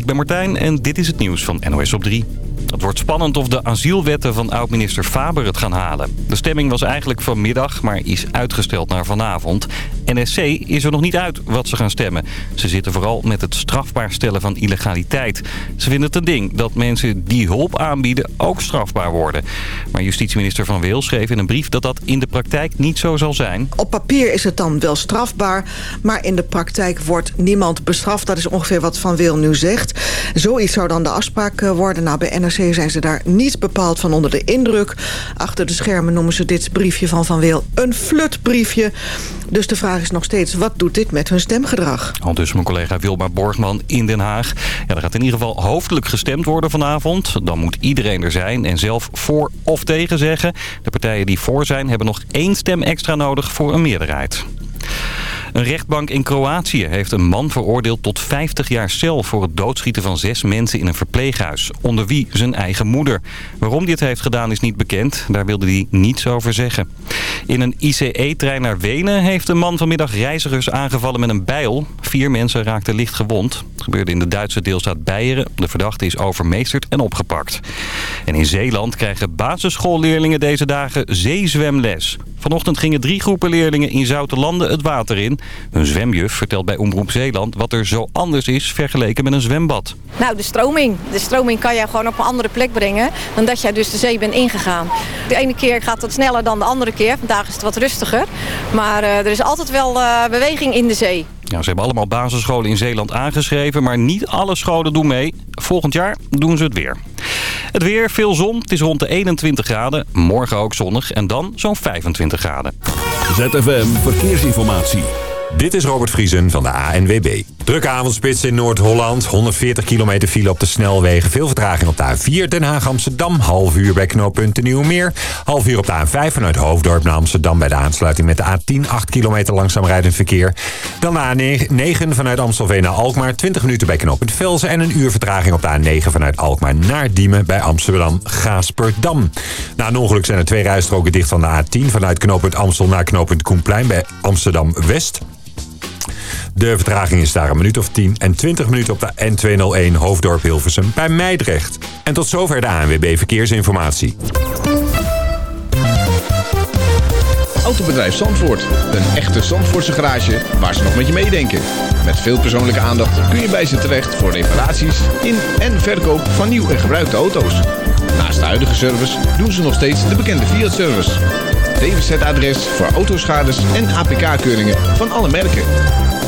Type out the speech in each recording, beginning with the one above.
ik ben Martijn en dit is het nieuws van NOS op 3. Het wordt spannend of de asielwetten van oud-minister Faber het gaan halen. De stemming was eigenlijk vanmiddag, maar is uitgesteld naar vanavond. NSC is er nog niet uit wat ze gaan stemmen. Ze zitten vooral met het strafbaar stellen van illegaliteit. Ze vinden het een ding dat mensen die hulp aanbieden ook strafbaar worden. Maar justitieminister Van Wil schreef in een brief dat dat in de praktijk niet zo zal zijn. Op papier is het dan wel strafbaar, maar in de praktijk wordt niemand bestraft. Dat is ongeveer wat Van Wil nu zegt. Zoiets zou dan de afspraak eh, worden. Nou, bij NRC zijn ze daar niet bepaald van onder de indruk. Achter de schermen noemen ze dit briefje van Van Wil een flutbriefje. Dus de vraag is nog steeds, wat doet dit met hun stemgedrag? Al dus mijn collega Wilma Borgman in Den Haag. Ja, er gaat in ieder geval hoofdelijk gestemd worden vanavond. Dan moet iedereen er zijn en zelf voor of tegen zeggen. De partijen die voor zijn hebben nog één stem extra nodig voor een meerderheid. Een rechtbank in Kroatië heeft een man veroordeeld tot 50 jaar cel... voor het doodschieten van zes mensen in een verpleeghuis. Onder wie zijn eigen moeder. Waarom hij het heeft gedaan is niet bekend. Daar wilde hij niets over zeggen. In een ICE-trein naar Wenen heeft een man vanmiddag reizigers aangevallen met een bijl. Vier mensen raakten licht gewond. Het gebeurde in de Duitse deelstaat Beieren. De verdachte is overmeesterd en opgepakt. En in Zeeland krijgen basisschoolleerlingen deze dagen zeezwemles. Vanochtend gingen drie groepen leerlingen in Zoutelanden het water in. Een zwemjuf vertelt bij Omroep Zeeland wat er zo anders is vergeleken met een zwembad. Nou, de stroming. De stroming kan jij gewoon op een andere plek brengen dan dat jij dus de zee bent ingegaan. De ene keer gaat het sneller dan de andere keer. Vandaag is het wat rustiger. Maar uh, er is altijd wel uh, beweging in de zee. Ja, ze hebben allemaal basisscholen in Zeeland aangeschreven, maar niet alle scholen doen mee. Volgend jaar doen ze het weer. Het weer, veel zon. Het is rond de 21 graden. Morgen ook zonnig en dan zo'n 25 graden. ZFM Verkeersinformatie. Dit is Robert Vriesen van de ANWB. Drukke avondspits in Noord-Holland. 140 kilometer file op de snelwegen. Veel vertraging op de A4 Den Haag-Amsterdam. Half uur bij knooppunt Nieuwmeer. Half uur op de A5 vanuit Hoofddorp naar Amsterdam... bij de aansluiting met de A10. 8 kilometer langzaam rijdend verkeer. Dan de A9 vanuit Amstelveen naar Alkmaar. 20 minuten bij knooppunt Velzen. En een uur vertraging op de A9 vanuit Alkmaar naar Diemen... bij Amsterdam-Gaasperdam. Na een ongeluk zijn er twee rijstroken dicht van de A10... vanuit knooppunt Amstel naar knooppunt Koenplein bij Amsterdam-West... De vertraging is daar een minuut of 10 en 20 minuten op de N201 Hoofddorp Hilversum bij Meidrecht. En tot zover de ANWB Verkeersinformatie. Autobedrijf Zandvoort. Een echte Zandvoortse garage waar ze nog met je meedenken. Met veel persoonlijke aandacht kun je bij ze terecht voor reparaties in en verkoop van nieuw en gebruikte auto's. Naast de huidige service doen ze nog steeds de bekende Fiat-service. DWZ-adres voor autoschades en APK-keuringen van alle merken.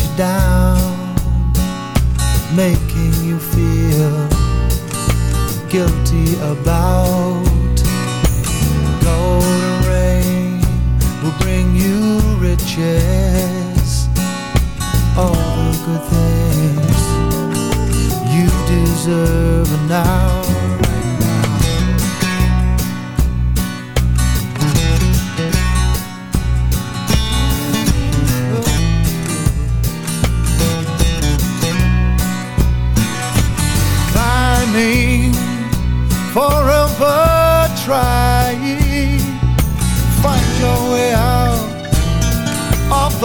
you down, making you feel guilty about. Golden rain will bring you riches, all the good things you deserve now.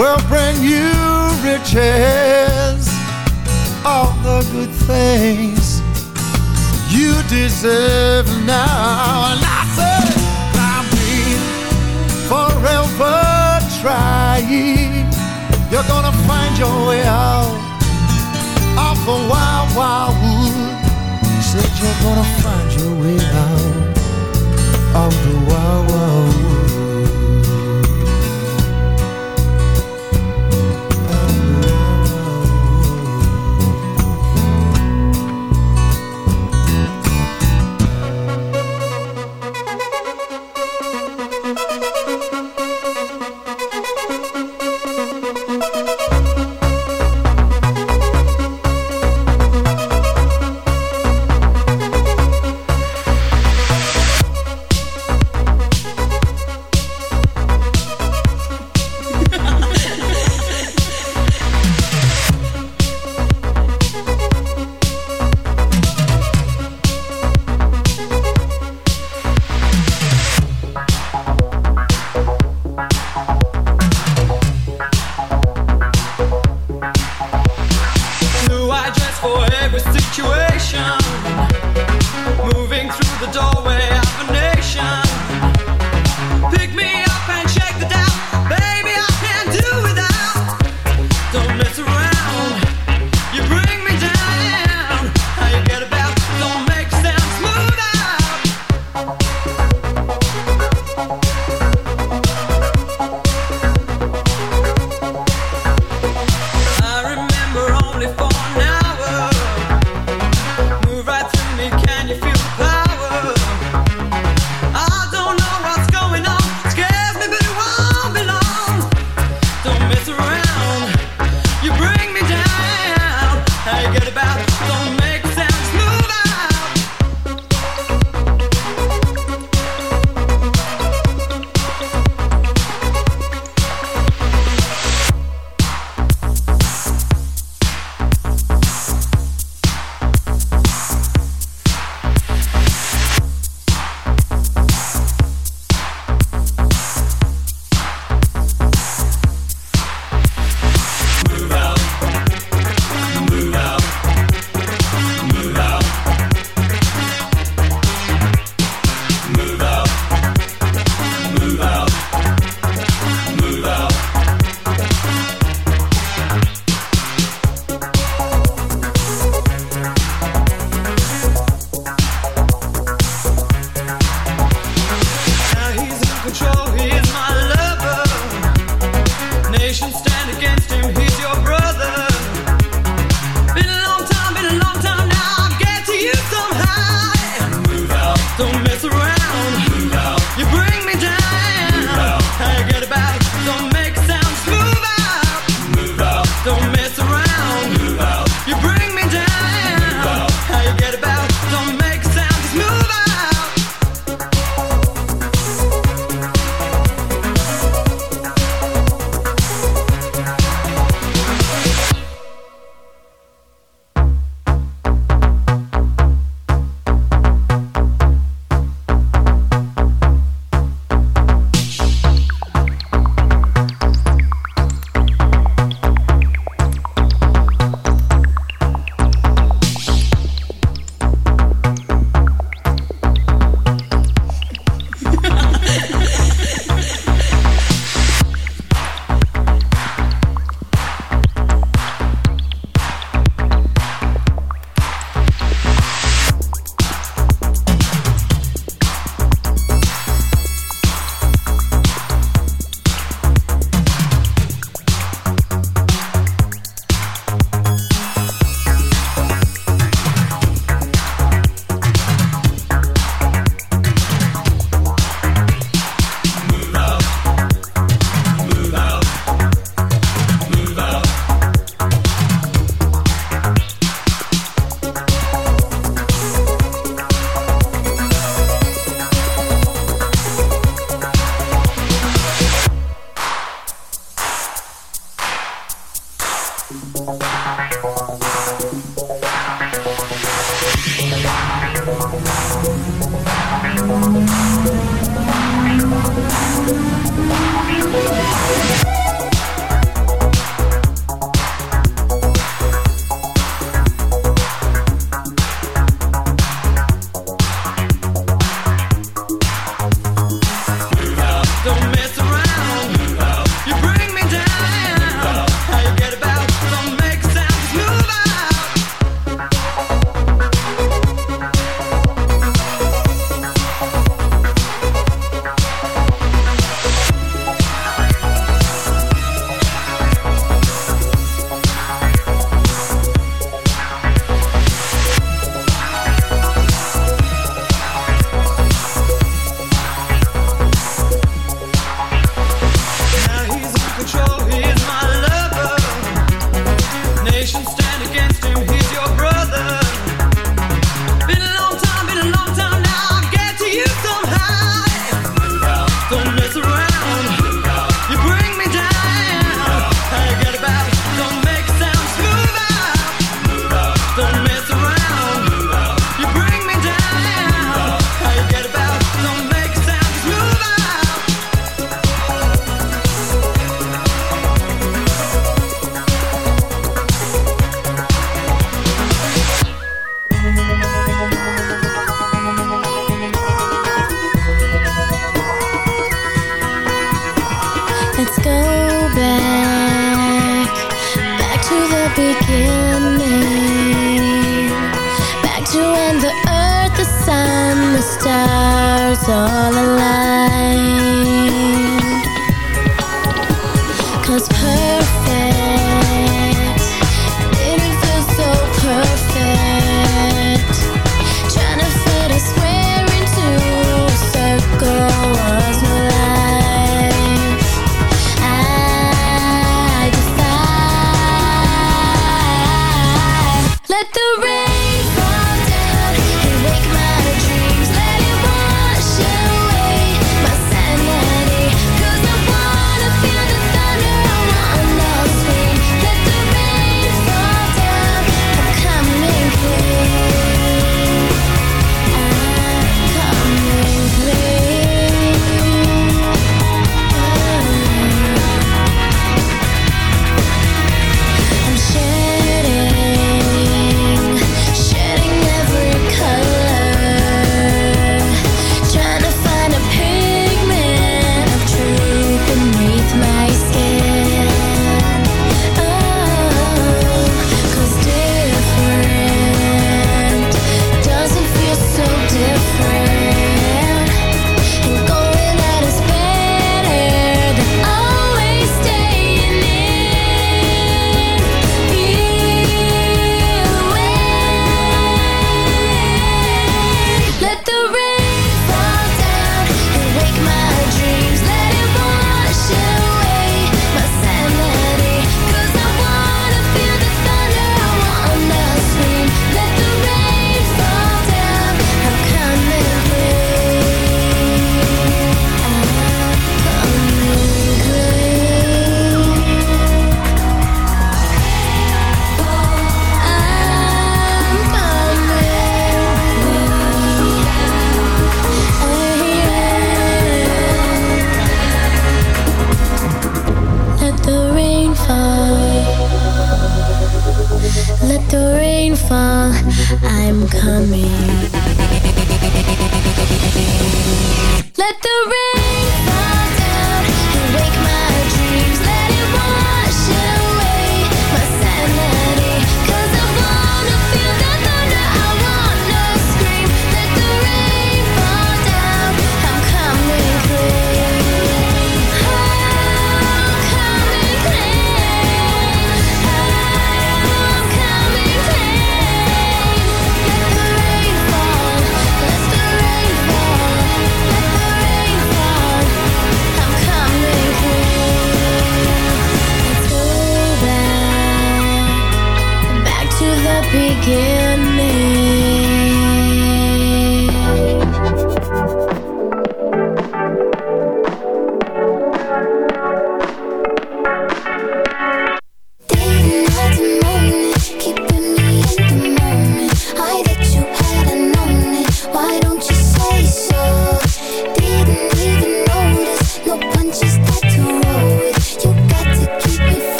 Will bring you riches, all the good things you deserve now. And I say, I'm forever trying. You're gonna find your way out of the wild, wild wood. Said you're gonna find your way out of the wild, wild wood.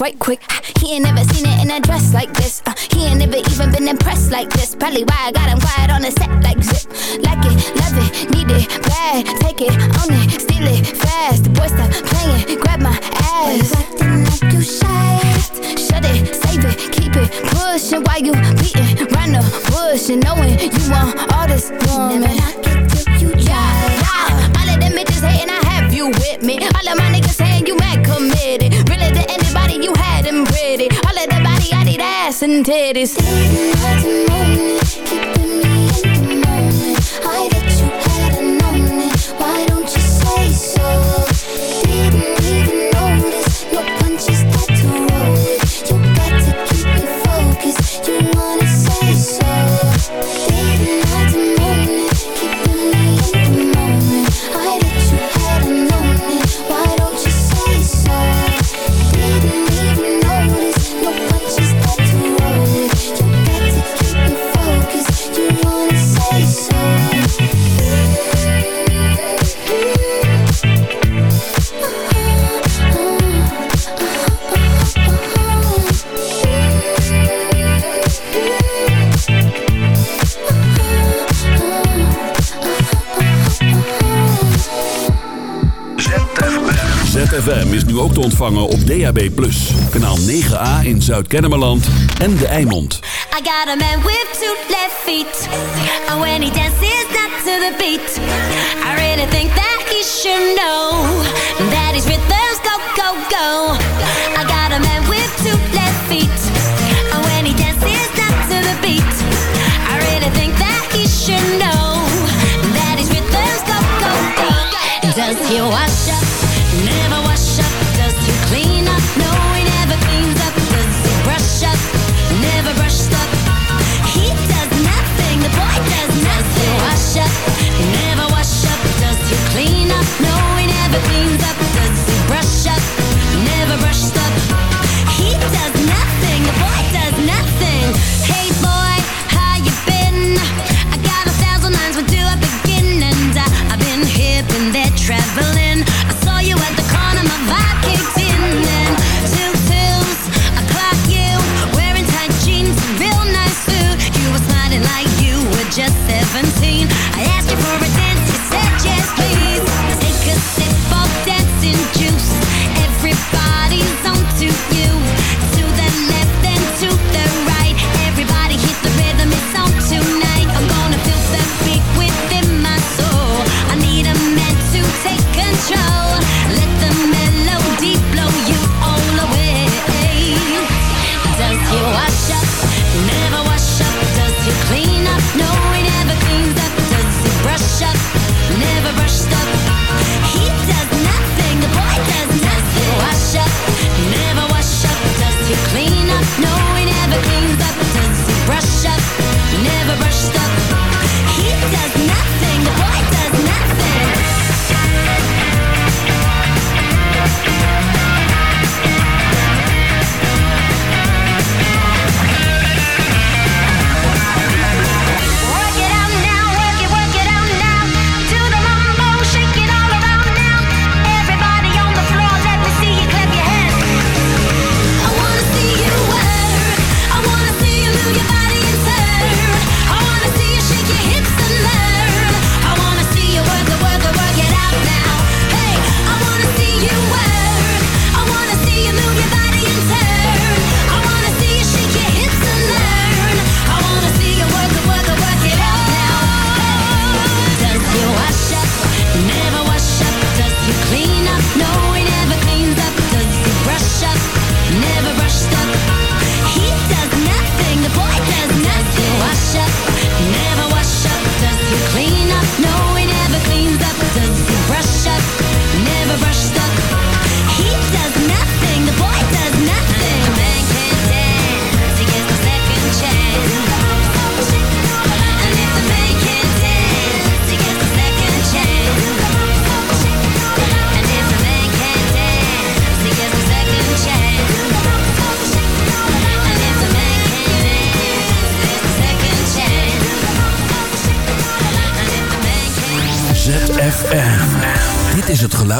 right quick. He ain't never seen it in a dress like this. Uh, he ain't never even been impressed like this. Probably why I got him quiet on the set like zip. Like it, love it, need it, bad. Take it, own it, steal it, fast. The boy stop playing, grab my ass. like you shy? Shut it, save it, keep it, pushin'. Why you beating round the bush and knowing you want all this woman. Never knock till you try. Yeah, yeah. All of them bitches hating, I have you with me. All of my niggas hating ass and titties. is nu ook te ontvangen op DAB+. Kanaal 9A in Zuid-Kennemerland en De Eimond. I got a man with two left feet.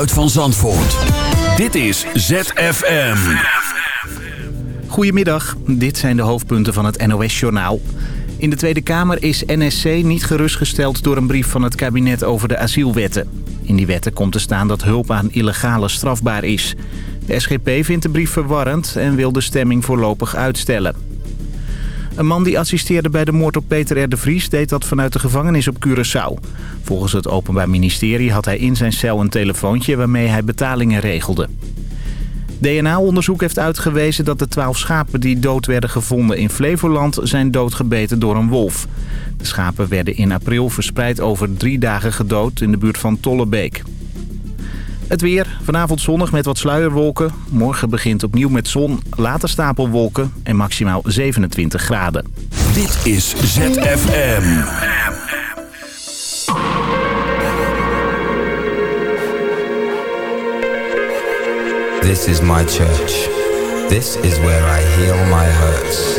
van Zandvoort. Dit is ZFM. Goedemiddag, dit zijn de hoofdpunten van het NOS-journaal. In de Tweede Kamer is NSC niet gerustgesteld door een brief van het kabinet over de asielwetten. In die wetten komt te staan dat hulp aan illegale strafbaar is. De SGP vindt de brief verwarrend en wil de stemming voorlopig uitstellen. Een man die assisteerde bij de moord op Peter R. de Vries deed dat vanuit de gevangenis op Curaçao. Volgens het Openbaar Ministerie had hij in zijn cel een telefoontje waarmee hij betalingen regelde. DNA-onderzoek heeft uitgewezen dat de twaalf schapen die dood werden gevonden in Flevoland zijn doodgebeten door een wolf. De schapen werden in april verspreid over drie dagen gedood in de buurt van Tollebeek. Het weer, vanavond zonnig met wat sluierwolken. Morgen begint opnieuw met zon, later stapelwolken en maximaal 27 graden. Dit is ZFM. This is my church. This is where I heal my hurts.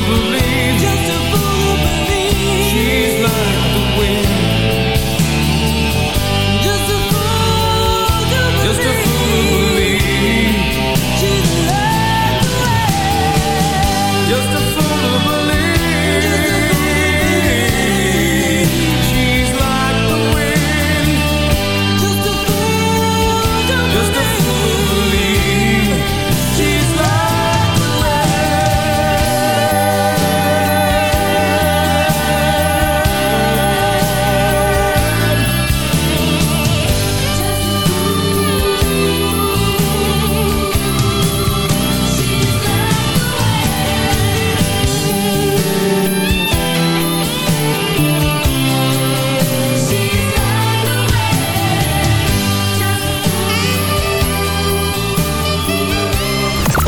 believe.